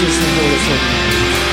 就是为了送给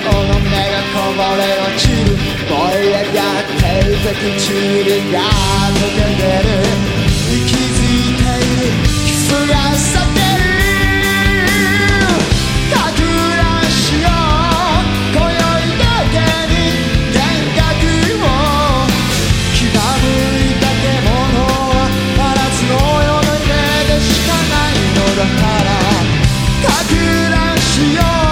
の胸がこぼれ落ちる。燃え上がってるぜ唇が溶けてる。息づいている。キスが裂けるかぐらしよう。今宵だけに幻覚を刻む建物はパラスの夜明けでしかないのだから。かくらしよう。